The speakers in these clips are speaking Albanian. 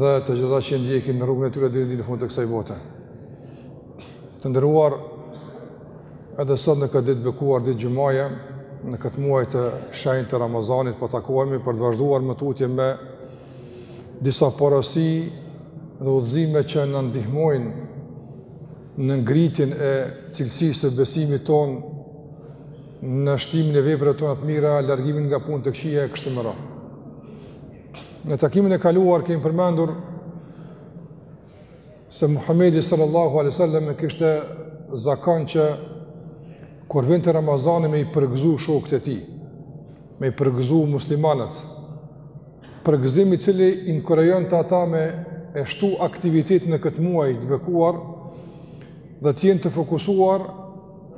dhe të gjithë ata që i ndjekin në rrugën e tyre deri në fund të kësaj bote. Të nderuar edhe sot në këtë ditë bekuar ditë xumaje, në këtë muaj të shenjtë të Ramazanit po takohemi për të vazhduar më tutje me disa porosi dhe udhëzime që na ndihmojnë në ngritjen e cilësisë së besimit tonë në shtimin e veprave tona të mira, largimin nga punë të këqija e kështu me radhë. Në takimin e kaluar kemi përmendur se Muhamedi sallallahu alaihi wasallam e kishte zakon që kur vinte Ramazani me i përgëzu shokët e tij, me i përgëzu muslimanët. Përgëzim i cili inkurajonte ata me e shtu aktivitet në këtë muaj të bekuar dhe të jenë të fokusuar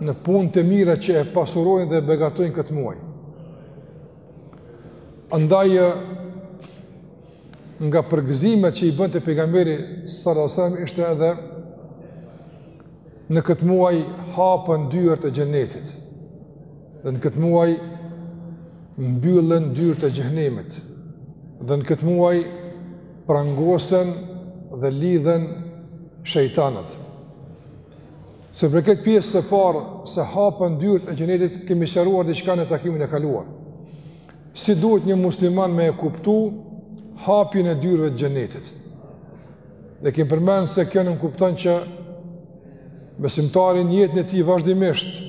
në punë të mira që e pasurojnë dhe begatojnë këtë muaj. Andaj nga përgëzimet që i bënte pejgamberi sallallahu alajhi wasallam ishte edhe në këtë muaj hapen dyert e xhenetit. Dhe në këtë muaj mbyllen dyert e xhenemit. Dhe në këtë muaj prangosen dhe lidhen shejtanët. Sa i përket pjesës së parë se hapen dyert e xhenetit kemi sqaruar diçka në takimin e kaluar. Si duhet një musliman me e kuptu hapjen e dyerve të xhenetit? Dhe kemi përmend se kjo nënkupton që besimtari në jetën e tij vazhdimisht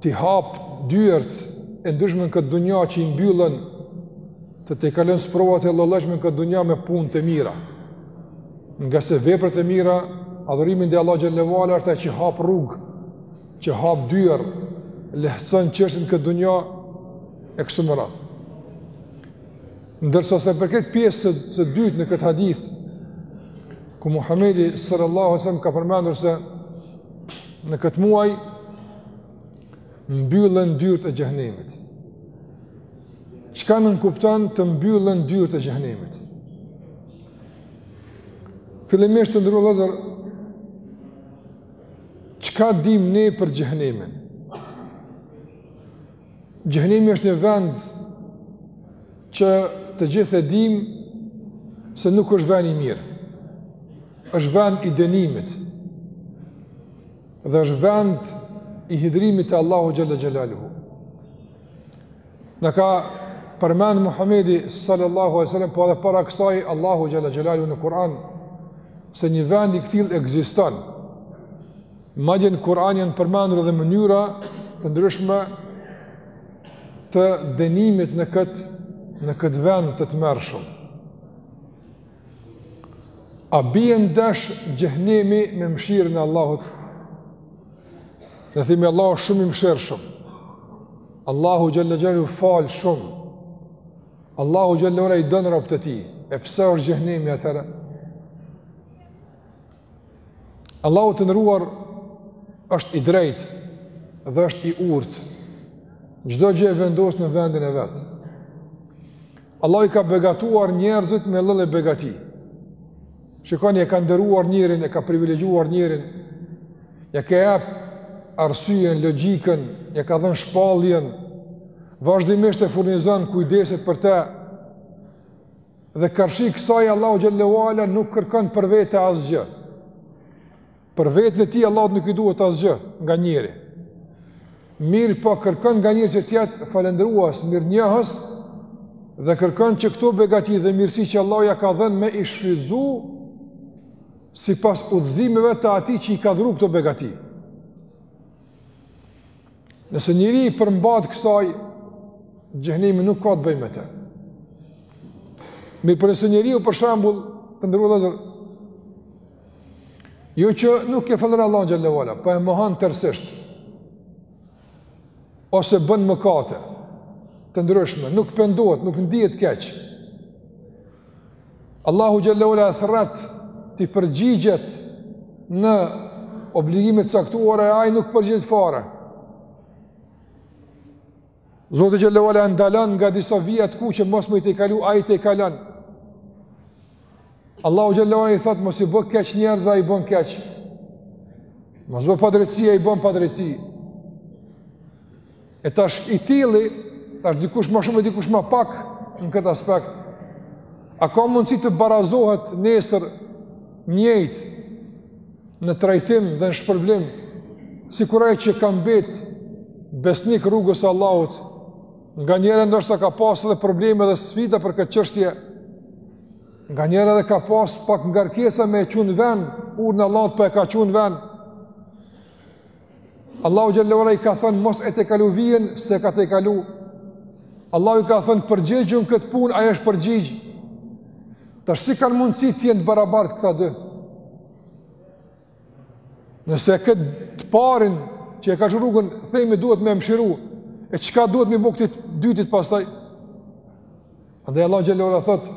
t'i hap dyert e ndryshme në këtë dunja që i mbyllen, t'i kalon sprovat e llojllojshme në këtë dunja me punë të mira. Ngase veprat e mira, adhurimi ndaj Allahut xhele ve ala është ajo që hap rrugë, që hap dyer, lehtëson çështjet në këtë dunja, e kështu me radhë. Ndërsa sa i përket pjesës së dytë në këtë hadith, ku Muhammedi sallallahu alaihi wasallam ka përmendur se në këtë muaj, mbyllen dyert e xhehnemit. Çka nënkupton të mbyllen dyert e xhehnemit? Fillimisht të nderuar vllezër, çka dim ne për xhehnemin? Xhehnemi është një vend që të gjithë e dim se nuk është vend i mirë. Është vend i dënimit. Dhe është vend i hidhërimit të Allahut xhele xhelaluhu. Na ka përmend Muhamedi sallallahu alaihi wasallam po edhe para kësaj Allahu xhele xhelaluhu në Kur'an se një vend i këtill ekziston. Madje në Kur'an janë përmendur edhe mënyra të ndryshme të dënimit në këtë në këtë vend të tmerrshëm. A bie ndesh xhehenemi me mëshirën e Allahut? Ne themi Allahu është shumë i mëshirshëm. Allahu xhelle xhelaluhu fal shumë. Allahu xhelle ue ala i don robët e tij. E pse është xhehenemi atëherë? Allahu të nderuar është i drejtë dhe është i urtë Çdo gjë e vendos në vendin e vet Allahu i ka begatuar njerëzit me lloj-lloj begati Shikoni e ka nderuar njerin, e ka privilegjuar njerin Ja ka jep arsyen, logikën, ja ka dhënë shpalljen vazhdimisht e furnizon kujdeset për te Dhe karshi kësaj Allahu xhelle ue ala nuk kërkon për vete asgjë. Për veten e tij Allahu nuk i duhet asgjë nga njeri. Mirëpo kërkon nga njeri që të jetë falënderues, mirënjohës dhe kërkon që këto begati dhe mirësi që Allahu ja ka dhënë me i shfryzu sipas udhëzimeve të atij që i ka dhuru këto begati. Nëse njeri i përmbahet kësaj, xhehenemi nuk ka të bëjë me të. Mirëpo nëse njeriu për shembull, të nderuar vëllezër, jo që nuk e falënderon Allahun xhelle ue ala, por po e mohon tërësisht, ose bën mëkate të ndryshme, nuk pendohet, nuk ndihet keq, Allahu xhelle ue ala e thërret t'i përgjigjet në obligime të caktuara e ai nuk përgjigjet fare. Zoti xhelle ue ala ndalon nga disa vija të kuqe mos me i tejkalu ai i tejkalon. Allahu xhelle ue ala i thotë mos i bë keq njerëzve ai bën keq. Mos bë padrejtësi ai bën padrejtësi. E tash i tilli, tash dikush ma shumë e dikush ma pak në këtë aspekt, a ka mundësi të barazohet nesër njëjtë në trajtim dhe në shpërblim, sikur ai që ka mbet besnik rrugës Allahut, nganjëherë ndoshta ka pas edhe probleme dhe sfida për këtë çështje, nganjëherë edhe ka pas pak ngarkesa me e çu n'ven urdhrin e Allahut por po e ka çu n'ven, Allahu xhelle ue ala i ka thënë mos e tejkalo vijën s'e ka tejkalu. Allahu i ka thënë përgjigju në këtë punë ai është përgjigj. Tash si kanë mundësi të jenë të barabartë këta dy? Nëse këtë të parin që e ka lshu rrugën, themi duhet me e mshiru, e çka duhet me i bo këtij t'dytit pastaj? Andaj Allahu xhelle ue ala thotë,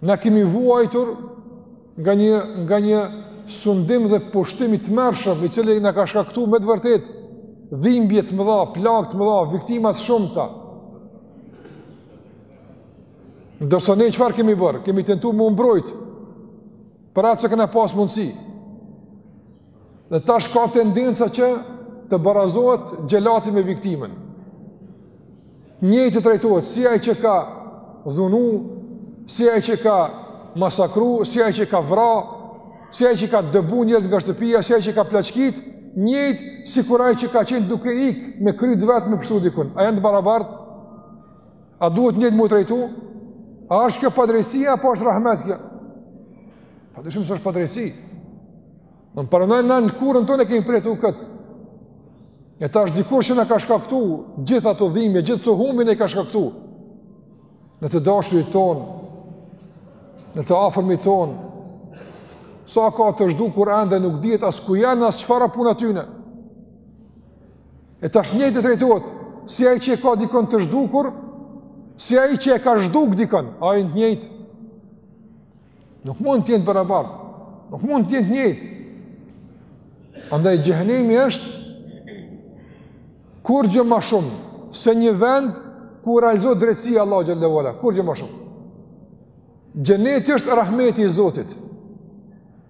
Na kemi vuajtur nga një nga një sundim dhe pushtim i tmerrshëm, i cili na ka shkaktu me të vërtetë dhimbje të mëdha, plagë të mëdha, viktima të shumta. Ndërsa ne çfarë kemi bërë? Kemi tentu me u mbrojt për atë që kena pas mundësi. Dhe tash ka tendenca që të barazohet xhelati me viktimën. Njëjtë të trajtohet si ai që ka dhunu, si ai që ka masakru, si ai që ka vra, si ai që ka dëbu njerëzit nga shtëpia, si ai që ka plaçkit, njëjtë sikur ai që ka qenë duke ik me kryt e vet me pshtu dikun. A janë të barabartë? A duhet njëjtë me u trajtu? A është kjo padrejtësi, apo është rahmet kjo? Pa dyshim se është padrejtësi. Ne përpara në lëkurën tonë e kemi përjetu këtë. E tash dikush që na ka shkaktu gjithë ato dhime, gjithë ato humbje na i ka shkaktu në të dashurit tonë, në të afërmit tonë, sa ka të zhdukur ende nuk dihet as ku janë, as çfarë a puna e tyne. E tash njëjtë të trajtohet si ai që e ka dikon të zhdukur, si ai që e ka zhduk dikon, a janë të njëjtë? Nuk mund të jenë të barabartë. Nuk mund të jenë të njëjtë. Andaj xhehenemi është kurgjo ma shumë se një vend ku realizohet drejtësia e Allahut xhele ve ala, kurgjo ma shumë. Xheneti është rahmeti i Zotit.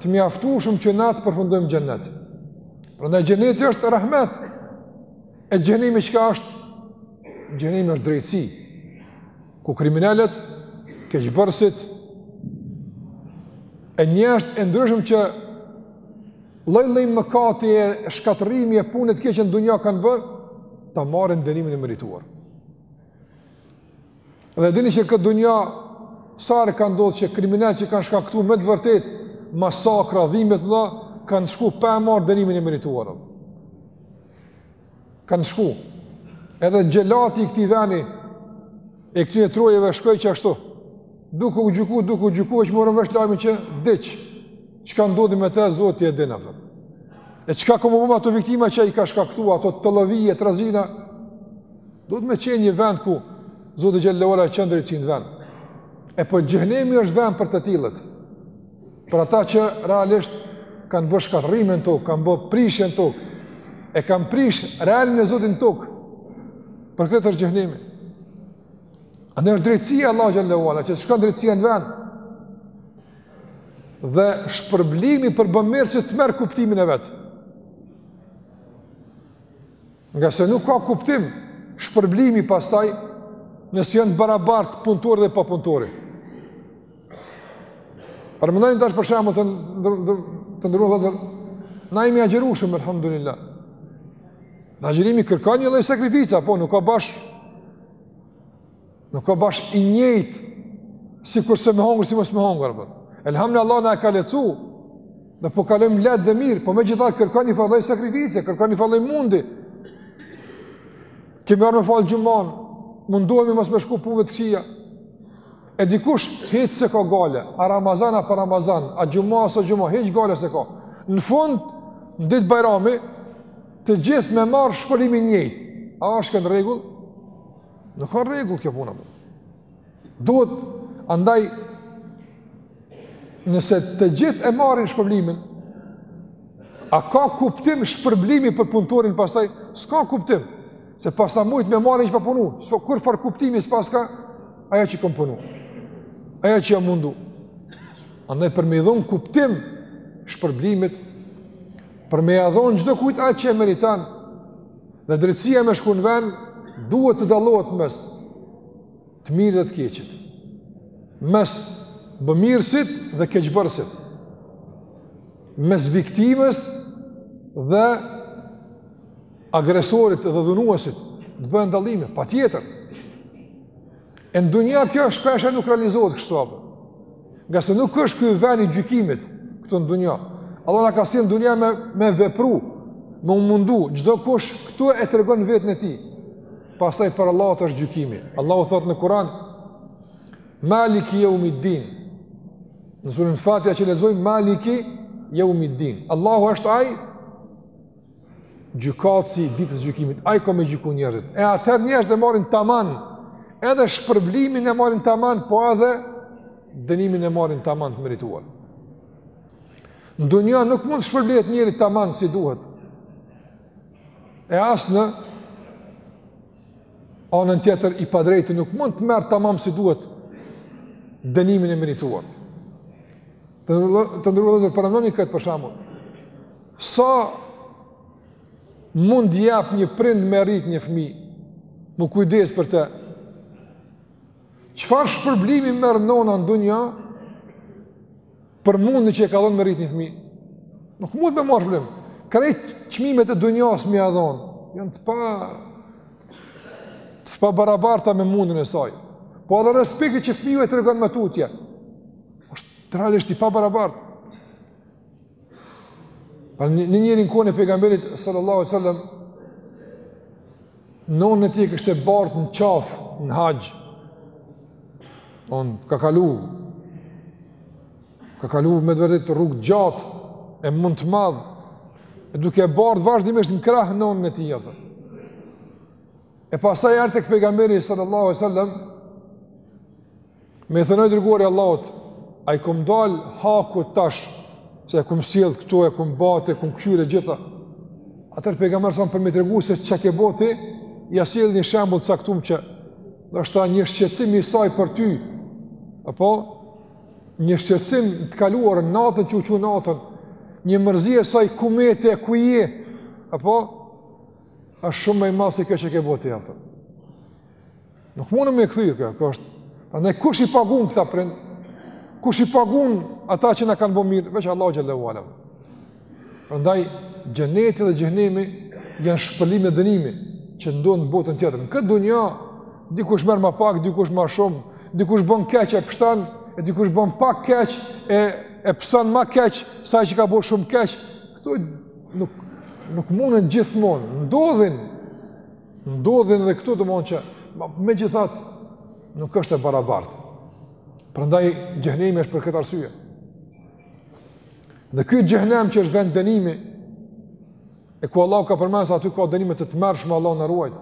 të mjaftueshëm që na të përfundojmë në xhennet. Prandaj xhenneti është rahmet. E xhehenemi çka është? Xhehenemi është drejtësi. Ku kriminalët, keqbërësit e njerëzit e ndryshëm që lloj-lloj mëkati e shkatërrimi e punë të keqe në dunja kanë bërë, ta marrin dënimin e merituar. Dhe dini që në këtë dunja, sa herë ka ndodhë që kriminalë që kanë shkaktu me të vërtetë masakra, dhimje të mdha, kanë shku pa e marrë dënimin e merituar. Kanë shku. Edhe xhelati i këtij veni, e këtyne trojeve shkoi qashtu. Duke u gjyku, duke u gjyku, veç morëm vesh lajmin që diq. Çka ndodhi me te, Zoti e din. E çka ka me u bo me ato viktima që i ka shkaktu, ato tollovi e trazina, Duhet me qenë një vend ku Zoti xhele ve ala e çon drejtësinë në vend. E po xhehenemi është vend për të tillët. Për ata që realisht kanë bërë shkatërrime në tokë, kanë bërë prishje në tokë, e kanë prishë rregullin e Zotit në tokë, për këtë është xhehenemi. Ai është drejtësia e Allahut xhele ve ala, që të shkon drejtësia në vend. Dhe shpërblimi për bamirësi të merr kuptimin e vet. Nga se nuk ka kuptim shpërblimi pastaj nëse janë barabart punëtori dhe papunëtori. Paramendoni tash për shembull, të nderuar vëllezër, na jemi agjërueshëm, alhamdulillah. Agjërimi kërkon edhe sakrifica, po nuk ka bash Nuk ka bash i njejt, sikurse me hongër, si mos me hongër, po. Elhamdulillah Allahu na e ka lehtësu, dhe po kalojmë lehtë dhe mirë, po megjithatë kërkon një farë lloj sakrifice, kërkon një farë lloj mundi. Kemi ardhë me falë xhuman, mundohemi mos me shku punëve të kqija. E dikush, hiç s'e ka gajle, a Ramazan, a pa Ramazan, a xhuma, a s'a xhuma, hiç gajle s'e ka. Në fund, në ditë bajrami, të gjithë me marrë shpërblimin njejtë. A është kjo në rregull? Nuk ka rregull kjo puna. Duhet andaj nëse të gjithë e marrin shpërblimin, a ka kuptim shpërblimi për punëtorin pastaj? S'ka kuptim. Se paska mujtë me marrë njejtë pa punu, s'ka kurrfarë kuptimi s'paska, ajo që kom punu, ajo që jam mundu. Andaj për me i dhon kuptim shpërblimit, për me ia dhon çdokujt atë që e meritan, Dhe drejtësia me shku në vend, duhet të dallohet mes të mirit dhe të keqit. Mes bëmirësit dhe keqbërësit. Mes viktimës dhe agresorit dhe dhunuesit. Të bëhen dallime, patjetër. E në dunja kjo shpeshherë nuk realizohet kështu apo. Nga se nuk është ky ven i gjykimit këtu në dunja. Allahu na ka sjellë në dunja me, me vepru, me u mundu, çdokush këtu e tregon veten e tij. Pastaj para Allahut është gjykimi. Allahu thotë në Kuran, Maliki jeumid din. Në suren Fatiha që lexojmë, Maliki jeumid din. Allahu është ai, gjykatësi i ditës gjykimit, ai ka me gjyku njerëzit. E atëherë njerëzit e marrin taman, edhe shpërblimin e marrin taman, po edhe dënimin e marrin taman të merituar. Në dunja nuk mund të shpërblehet njeri taman si duhet. E as në anën tjetër i padrejti nuk mund të marrë tamam si duhet dënimin e merituar. Të nderuar vëllezër paramendoni këtë për shembull. Sa mund jep një prind me rrit një fmi, me u kujdes për te, çfarë shpërblimi merr nona në dunja, për mundin që e ka dhënë me rrit një fëmi, nuk mund me marrë shpërblim. Krejt çmimet e dunjas me ia dhënë, janë të pa, të pabarabarta me mundin e saj. Po edhe respekti që fëmiju e tregon më tutje, është realisht i pabarabartë. Pra një njeri në kohën e pejgamberit sallallahu alejhi sallam, Nonën e tij e kishte bartë në qafë, në haxh. Domethënë, ka kalu. Ka kalu me të vërtetë rrugë të gjatë, e mund të madh. E duke e bartë vazhdimisht në krahë nonën e tij, apo. E pastaj ardh te pejgamberi sallallahu alejhi sallam, Me i thënë i dërguar i Allahut, a i kam dalë hakut tash, se e kam sjellë këtu, e kam bajtë, e kam kry të gjitha. Atëherë pejgamberi për me i tregu se çka ke bo ti, ia sjell një shembull të caktum që është ta një shqetësim i saj për ty, apo një shqetësim të kaluar në natën që u çu natën, një mërzi e saj ku mbete, ku je, apo është shumë më e madhe se kjo që ke bo ti, atëherë. Nuk mundë me e kthy, kjo, kjo është, prandaj kush i pagun këta prind, kush i pagun ata që na kanë bo mirë, veç Allahu xhelle ue ala. Prandaj, xheneti dhe xhehenemi janë shpërblim e dënimi që ndodh në botën tjetër. Në këtë dunja, dikush merr ma pak, dikush ma shumë, dikush bën keq e pshton, e dikush bën pak keq e, e pëson ma keq, se ai që ka bo shumë keq. Këto nuk, nuk mundën gjithmonë, ndodhin Ndodhin edhe këtu domethonë që, megjithatë, nuk është e barabartë. Prandaj, xhehenemi është për këtë arsye. Dhe ky xhehenem që është vend dënimi, e ku Allahu ka përmend se aty ka dënime të tmerrshme Allahu na ruajt,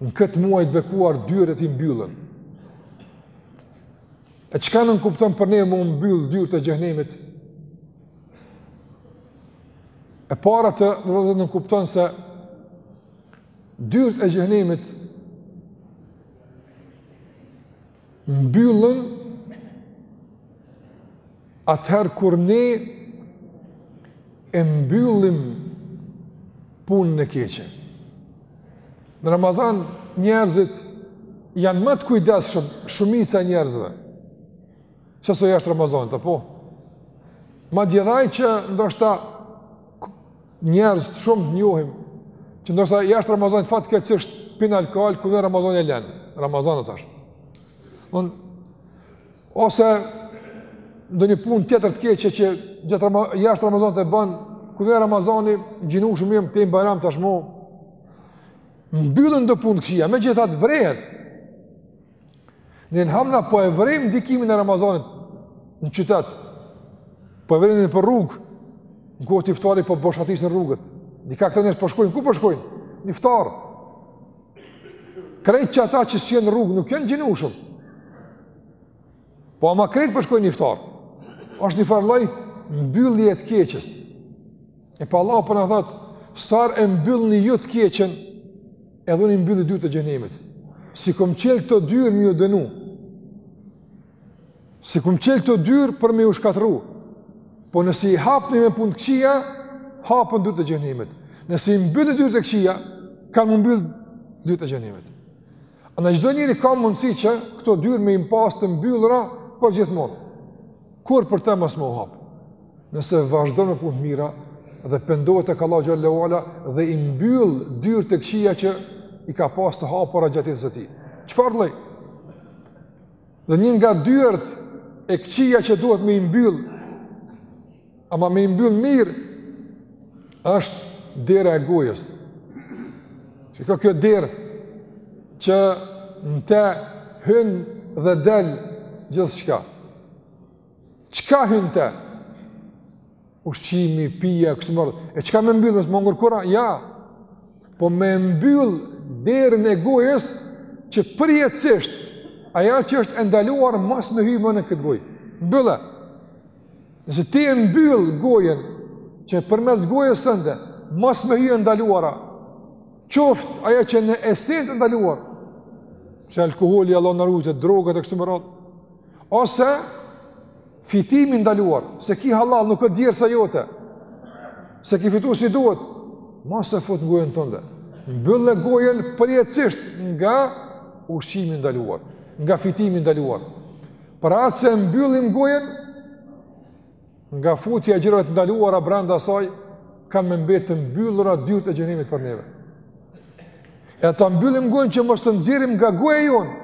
në këtë muaj të bekuar dyert i mbyllen. E çka nënkupton për ne m'u mbyll dyert e xhehenemit? E para radhë nënkupton se dyert e xhehenemit mbyllen Atëherë kur ne e mbyllim punën e keqe. Në Ramazan njerëzit janë më të kujdesshëm, shumica e njerëzve. Sesa jashtë Ramazanit apo? Madje edhe ai që ndoshta njerëz të shumë të njohim që ndoshta jashtë Ramazanit fatkeqësisht pin alkool kur vjen Ramazani e lën. Ramazani tash. ose ndonjë punë tjetër të keqe që gjithë rama, jashtë Ramazanit e banë, kurse n'Ramazan agjinueshëm jemi të e mbajmë tashmë, mbyllen do punë të këqija, megjithatë vrehet, elhamdulilah po e vrejmë ndikimin e Ramazanit në qytet, po e vrejmë nëpër rrugë, në kohë të iftarit po boshatisen rrugët, dikah këta njerëz po shkojnë, po ku po shkojnë? Po në iftar, Krejt ata që janë n'rrugë nuk janë agjinueshëm. Po ama krejt po shkojnë në iftar. është një farloj mbyllje e të keqes. E pra Allahu po na thotë, sa herë e mbyllni ju të keqën, edhe unë i mbylli dyert e xhehnemit. S'i kom çelë këto dyer me ju dënu. S'i kom çelë këto dyer për me ju shkatrru, po nëse i hapni me punë të këqija, hapen dyert e xhehnemit. Nëse i mbyllni dyert e këqija, kanë m'u mbyllë dyert e xhehnemit. Ama çdo njeri ka mundësi që këto dyer me i pas të mbyllura përgjithmonë. Kurrë për te mos me u hapë? Nëse vazhdon me punë të mira dhe pëndohet te Allahu xhele xhelaluhu dhe i mbyll dyert e këqija që i ka pas të hapura gjatë jetës së tij. Çfarë lloj? Dhe një nga dyert e këqija që duhet me i mbyll, ama me i mbyll mirë, është dera e gojës. Çka ka kjo derë që në te hyn dhe del gjithçka. Çka hyn n'te? ushqimi, pija, kështu me radhë. E çka me mbyllë, mos me ngrënë kurrë a? Ja, po me mbyllë derën e gojës që përjetësisht, ajo që është e ndaluar, mos me hy më në këtë gojë. Mbylle. Nëse ti e mbyll gojën, që përmes gojës sënde, mos me hy e ndaluara, qoftë ajo që në esencë e ndaluar, si alkoholi, Allahu na rujtë, drogat, e kështu me radhë, ose Fitimi i ndaluar, s'e ki hallall nuk është djersa jote. S'e ki fitu si duhet, mos e fut në gojën tënde. Mbylle gojën përjetësisht nga ushqimi i ndaluar, nga fitimi i ndaluar. Për atë nëse e mbyllim gojën nga futja e gjërave të ndaluara brenda asaj, kanë me mbetë të mbyllura dyert e xhehnemit për neve. E ta mbyllim gojën që mos të nxjerrim nga goja jonë.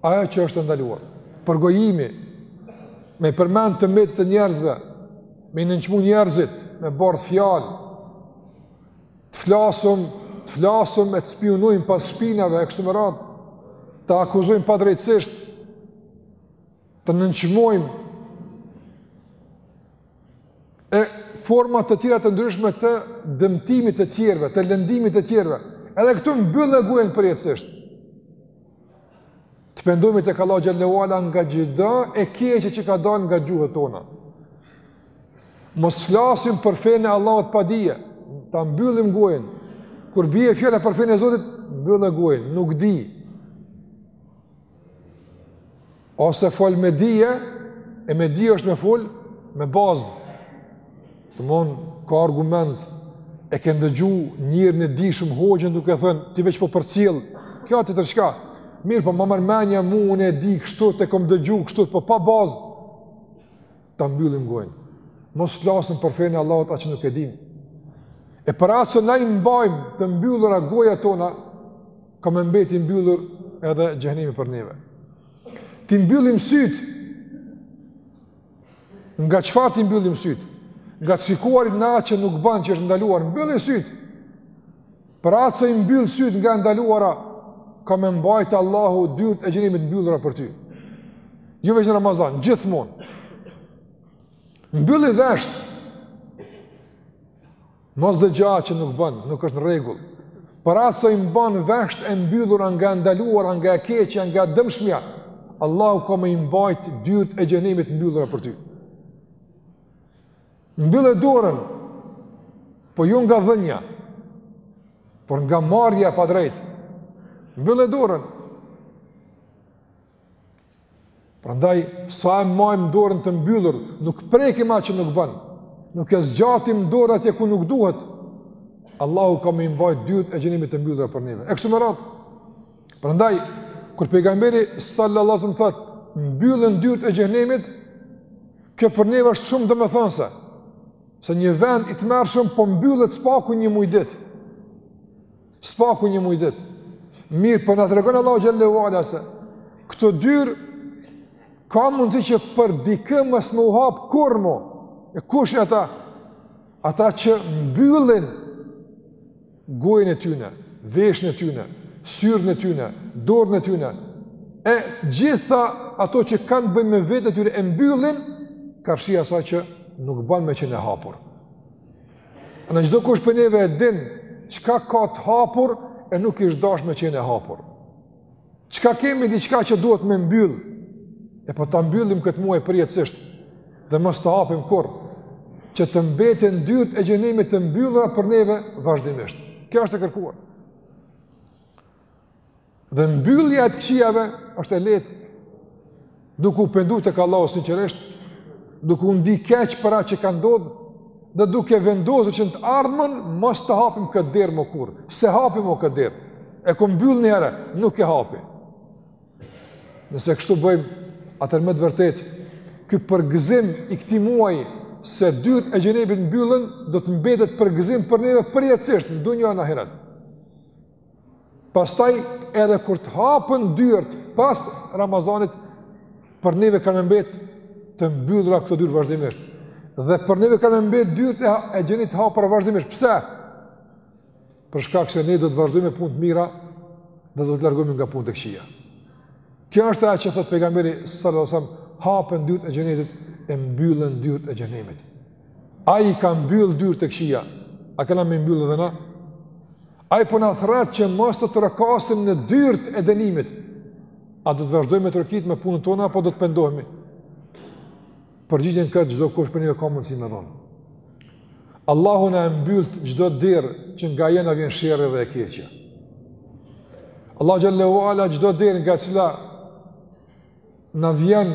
ajo që është e ndaluar. Përgojimi me i përmend të metat e njerëzve, me i nënçmu njerëzit, me bart fjalë, të flasëm, të flasëm e të spiunojmë pas shpinave e kështu me radhë, të akuzojmë padrejtësisht, të nënçmojmë, e forma të tjera të ndryshme të dëmtimit të të tjerëve, të lëndimit të të tjerëve, edhe këtu mbylle gojën përjetësisht. Të pendohemi tek Allahu xhele ue ala nga çdo e keqe që ka dalë nga gjuhët tona. Mos flasim për fenë e Allahut pa dije, ta mbyllim gojën. Kur bie fjala për fenë e Zotit, mbylle gojën, nuk di. Ose fol me dije, e me dije është me fol me bazë. Domethënë, ka argument, e ke ndëgju njërin e dijshëm hoxhën duke thënë, ti veç po përcjell, kjo është tjetër çka, mirëpo ma merr menja mu, unë e di kështu, e kom dëgju kështu, po pa bazë, ta mbyllim gojën, mos flasim për fenë e Allahut atë që nuk e dimë, e për atë se na i mbajmë të mbyllura gojët tona, ka me mbet i mbyllur edhe xhehnemi për neve. T'i mbyllim sytë, Nga çfarë t'i mbyllim sytë? Nga të shikuarit në atë që nuk bën që është e ndaluar, mbylli sytë. Për atë se i mbyll sytë nga e ndaluara, ka me i mbajt Allahu dyert e xhehnemit të mbyllura për ty. Jo veç në Ramazan, gjithmonë. Mbylli veshët. Mos dëgjo atë që nuk bën, nuk është në rregull. Për atë se i mban veshët e mbyllur nga e ndaluara, nga e keqja, nga e dëmshmja, Allahu ka me i mbajt dyrt e xhehnemit mbyllura për ty. Mbylle dorën, po jo nga dhënia, por nga marrja e padrejtë. Mbylle dorën. Prandaj sa e majmë dorën të mbyllur, nuk prekim atë që nuk bën. Nuk e zgjatim dorën atje ku nuk duhet. Allahu ka me i mbajt dyert e xhehnemit të mbyllura për neve. E kështu me radhë. Prandaj kur pejgamberi sallallahu alajhi wasallam thotë mbyllen dyert e xhehnemit, kjo për neve është shumë domethënëse. Se një vend i tmerrshëm po mbyllet së paku një muj ditë. Së paku një muj ditë. Mirëpo na tregon Allahu xhele ue ala se këto dyer ka mundësi që për dikë mos me u hap kurrë më. E kush janë ata? Ata që mbyllin gojën e tyne, veshin e tyne, syrin e tyne, dorën e tyne. E gjitha ato që kanë të bëjnë me veten e tyre e mbyllin, karshi asaj që nuk ban me qenë e hapur. Në çdo kush prej neve e din çka ka të hapur e nuk ish dashur me qenë e hapur. Çka kemi diçka që duhet me mbyll. E pra ta mbyllim këtë muaj përjetësisht dhe mos ta hapim kurrë që të mbeten dyert e xhehenemit të mbyllura për neve vazhdimisht. Kjo është e kërkuar. Dhe mbyllja e të këqijave është e lehtë. Duke u penduar tek Allahu sinqerisht, duke u ndi keq për atë që ka ndodhur dhe duke vendosur që në të ardhmen mos ta hapim këtë derë më kurrë. S'e hapim më këtë derë. E kom mbyll një herë, nuk e hapi. Nëse kështu bëjmë, atëherë me të vërtetë, ky përgëzim i këtij muaji se dyert e xhehenemit mbyllen, do të mbetet përgëzim për neve përjetësisht, në dunja e në ahiret. Pastaj edhe kur të hapen dyert pas Ramazanit për neve kanë me mbet të mbyllura këto dyer vazhdimisht. Dhe për neve kanë me mbet dyert e, e xhenetit të hapura vazhdimisht. Pse? Për shkak se ne do të vazhdojmë me punë të mira dhe do të largohemi nga punë të këqija. Kjo është ajo që thotë pejgamberi sallallahu alajhi wasallam, hapen dyert e xhenetit e mbyllen dyert e xhehenemit. Ai i ka mbyll dyert e këqija, a kena me i mbyll edhe na? Ai po na thërret që mos të trokasim në dyert e dënimit. A do të vazhdojmë me trokit me punët tona apo do të pendohemi? Përgjigjen këtë e çdo kush prej neve ka mundësi me dhon. Allahu na e mbylltë çdo derë që nga ajo na vjen sherri dhe e keqja. Allahu xhelle ue ala çdo derë nga cila na vjen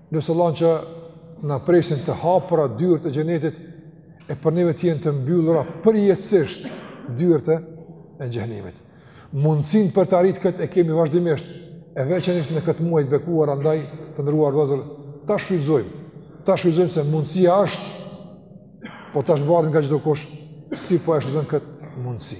E lusim Allahun që të na presin të hapura dyert e xhenetit, e për neve të jenë të mbyllura përjetësisht dyert e xhehenemit. Mundësinë për ta arrit këtë e kemi vazhdimisht, e veçanërisht në këtë muaj të bekuar andaj të nderuar vëllezër, ta shfrytëzojmë, ta shfrytëzojmë se mundësia është, po tash varet nga çdo kush, si po e shfrytëzon këtë mundësi.